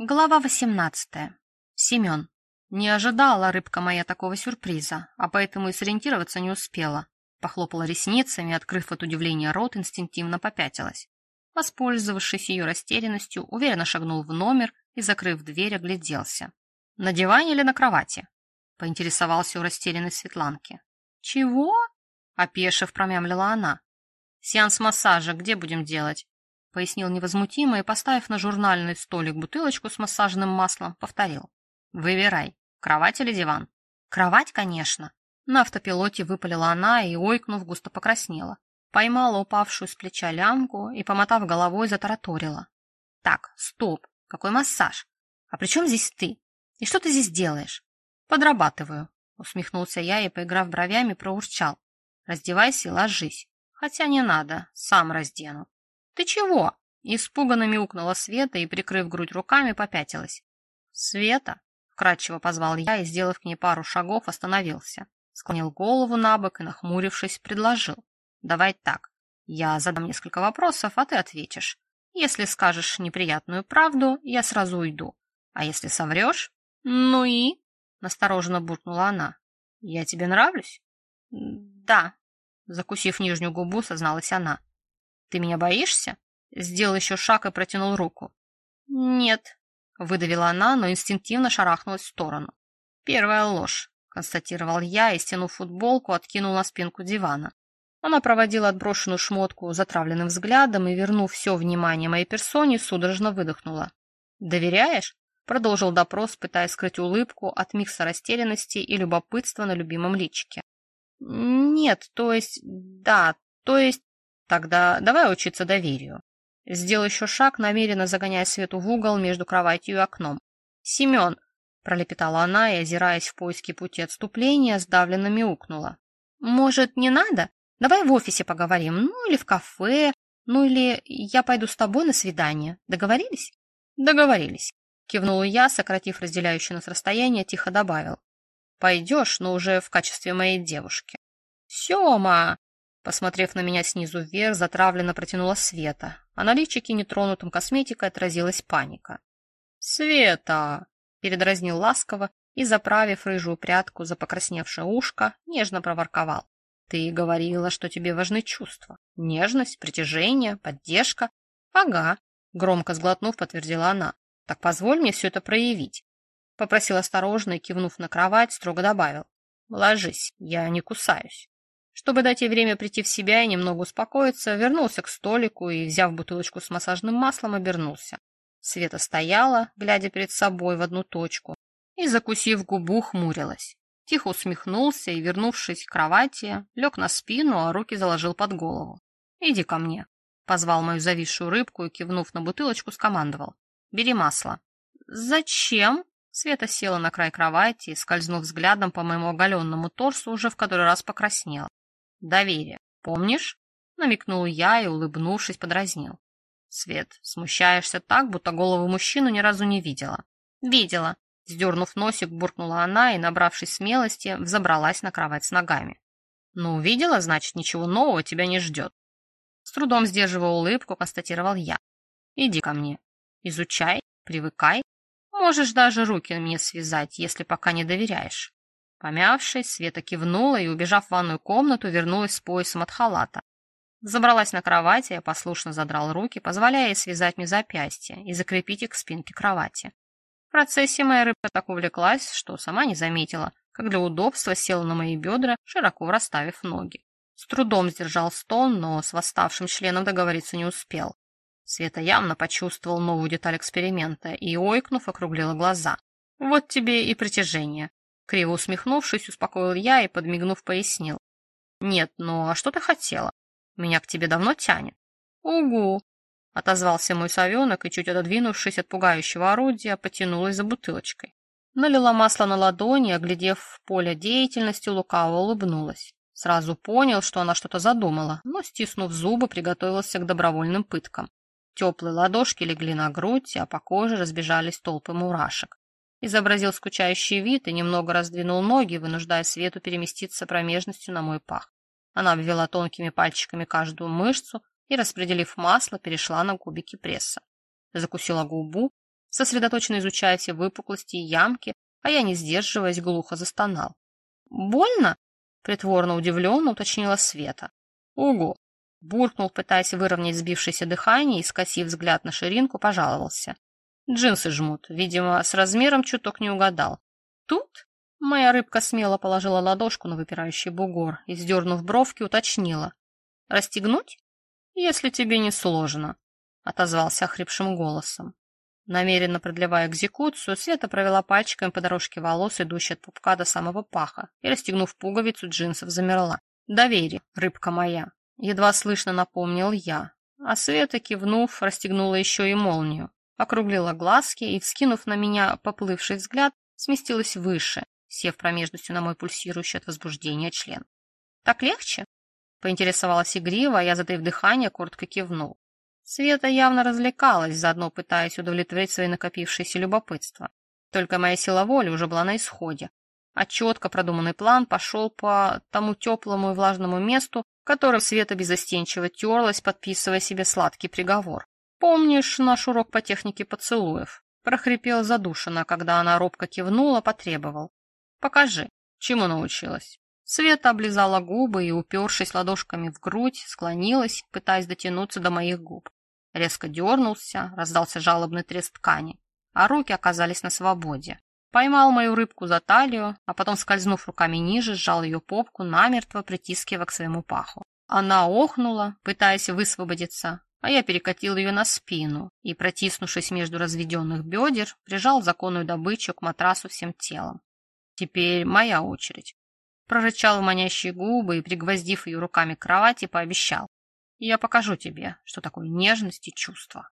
Глава 18. Семен. Не ожидала рыбка моя такого сюрприза, а поэтому и сориентироваться не успела. Похлопала ресницами, открыв от удивления рот, инстинктивно попятилась. Воспользовавшись ее растерянностью, уверенно шагнул в номер и, закрыв дверь, огляделся. «На диване или на кровати?» — поинтересовался у растерянной Светланки. «Чего?» — опешив, промямлила она. «Сеанс массажа где будем делать?» — пояснил невозмутимо и, поставив на журнальный столик бутылочку с массажным маслом, повторил. «Выбирай, кровать или диван?» «Кровать, конечно». На автопилоте выпалила она и, ойкнув, густо покраснела. Поймала упавшую с плеча лямку и, помотав головой, затараторила. «Так, стоп, какой массаж? А при чем здесь ты? И что ты здесь делаешь?» «Подрабатываю», — усмехнулся я и, поиграв бровями, проурчал. «Раздевайся и ложись. Хотя не надо, сам раздену». «Ты чего?» Испуганно мяукнула Света и, прикрыв грудь руками, попятилась. «Света!» — вкратчиво позвал я и, сделав к ней пару шагов, остановился. Склонил голову на бок и, нахмурившись, предложил. «Давай так. Я задам несколько вопросов, а ты ответишь. Если скажешь неприятную правду, я сразу уйду. А если соврешь? Ну и?» — настороженно буркнула она. «Я тебе нравлюсь?» «Да», — закусив нижнюю губу, созналась она. Ты меня боишься? Сделал еще шаг и протянул руку. Нет, выдавила она, но инстинктивно шарахнулась в сторону. Первая ложь, констатировал я и, стянув футболку, откинул на спинку дивана. Она проводила отброшенную шмотку затравленным взглядом и, вернув все внимание моей персоне, судорожно выдохнула. «Доверяешь?» — продолжил допрос, пытаясь скрыть улыбку от микса растерянности и любопытства на любимом личике. «Нет, то есть... да, то есть...» Тогда давай учиться доверию. Сделал еще шаг, намеренно загоняя Свету в угол между кроватью и окном. «Семен!» — пролепетала она и, озираясь в поиске пути отступления, сдавленно мяукнула. «Может, не надо? Давай в офисе поговорим, ну или в кафе, ну или я пойду с тобой на свидание. Договорились?» «Договорились», — кивнула я, сократив разделяющее нас расстояние, тихо добавил. «Пойдешь, но уже в качестве моей девушки». «Сема!» Посмотрев на меня снизу вверх, затравленно протянула Света, а на личике, нетронутом косметикой, отразилась паника. «Света!» — передразнил ласково и, заправив рыжую прядку за покрасневшее ушко, нежно проворковал. «Ты говорила, что тебе важны чувства. Нежность, притяжение, поддержка». «Ага», — громко сглотнув, подтвердила она. «Так позволь мне все это проявить». Попросил осторожно и, кивнув на кровать, строго добавил. «Ложись, я не кусаюсь». Чтобы дать ей время прийти в себя и немного успокоиться, вернулся к столику и, взяв бутылочку с массажным маслом, обернулся. Света стояла, глядя перед собой в одну точку, и, закусив губу, хмурилась. Тихо усмехнулся и, вернувшись к кровати, лег на спину, а руки заложил под голову. «Иди ко мне», — позвал мою зависшую рыбку и, кивнув на бутылочку, скомандовал. «Бери масло». «Зачем?» Света села на край кровати и, скользнув взглядом по моему оголенному торсу, уже в который раз покраснела. Доверие. Помнишь? Намекнул я и, улыбнувшись, подразнил. Свет, смущаешься так, будто голову мужчину ни разу не видела. Видела. Сдернув носик, буркнула она и, набравшись смелости, взобралась на кровать с ногами. Ну, увидела, значит, ничего нового тебя не ждет. С трудом сдерживая улыбку, констатировал я. Иди ко мне. Изучай, привыкай. Можешь даже руки мне связать, если пока не доверяешь. Помявшись, Света кивнула и, убежав в ванную комнату, вернулась с поясом от халата. Забралась на кровать, я послушно задрал руки, позволяя ей связать мне запястья и закрепить их к спинке кровати. В процессе моя рыбка так увлеклась, что сама не заметила, как для удобства села на мои бедра, широко расставив ноги. С трудом сдержал стон, но с восставшим членом договориться не успел. Света явно почувствовал новую деталь эксперимента и, ойкнув, округлила глаза. Вот тебе и притяжение. Криво усмехнувшись, успокоил я и, подмигнув, пояснил. «Нет, ну а что ты хотела? Меня к тебе давно тянет». «Угу!» — отозвался мой совенок и, чуть отодвинувшись от пугающего орудия, потянулась за бутылочкой. Налила масло на ладони, оглядев поле деятельности, лукаво улыбнулась. Сразу понял, что она что-то задумала, но, стиснув зубы, приготовился к добровольным пыткам. Теплые ладошки легли на грудь, а по коже разбежались толпы мурашек изобразил скучающий вид и немного раздвинул ноги, вынуждая Свету переместиться промежностью на мой пах. Она обвела тонкими пальчиками каждую мышцу и, распределив масло, перешла на кубики пресса. Закусила губу, сосредоточенно изучая все выпуклости и ямки, а я, не сдерживаясь, глухо застонал. «Больно?» — притворно удивленно уточнила Света. «Угу!» — буркнул, пытаясь выровнять сбившееся дыхание и, скосив взгляд на ширинку, пожаловался. «Джинсы жмут. Видимо, с размером чуток не угадал. Тут?» Моя рыбка смело положила ладошку на выпирающий бугор и, сдернув бровки, уточнила. «Расстегнуть?» «Если тебе не сложно», — отозвался охрипшим голосом. Намеренно продлевая экзекуцию, Света провела пальчиками по дорожке волос, идущей от пупка до самого паха, и, расстегнув пуговицу джинсов, замерла. «Доверие, рыбка моя!» Едва слышно напомнил я, а Света, кивнув, расстегнула еще и молнию, округлила глазки и, вскинув на меня поплывший взгляд, сместилась выше, сев промежностью на мой пульсирующий от возбуждения член. «Так легче?» — поинтересовалась игриво, а я, затаив дыхание, коротко кивнул. Света явно развлекалась, заодно пытаясь удовлетворить свои накопившееся любопытство. Только моя сила воли уже была на исходе, а четко продуманный план пошел по тому теплому и влажному месту, которым Света безостенчиво терлась, подписывая себе сладкий приговор. «Помнишь наш урок по технике поцелуев?» прохрипел задушенно, когда она робко кивнула, потребовал. «Покажи, чему научилась?» Света облизала губы и, упершись ладошками в грудь, склонилась, пытаясь дотянуться до моих губ. Резко дернулся, раздался жалобный треск ткани, а руки оказались на свободе. Поймал мою рыбку за талию, а потом, скользнув руками ниже, сжал ее попку, намертво притискивая к своему паху. Она охнула, пытаясь высвободиться, а я перекатил ее на спину и, протиснувшись между разведенных бедер, прижал законную добычу к матрасу всем телом. Теперь моя очередь. Прорычал манящие губы и, пригвоздив ее руками к кровати, пообещал. Я покажу тебе, что такое нежность и чувство.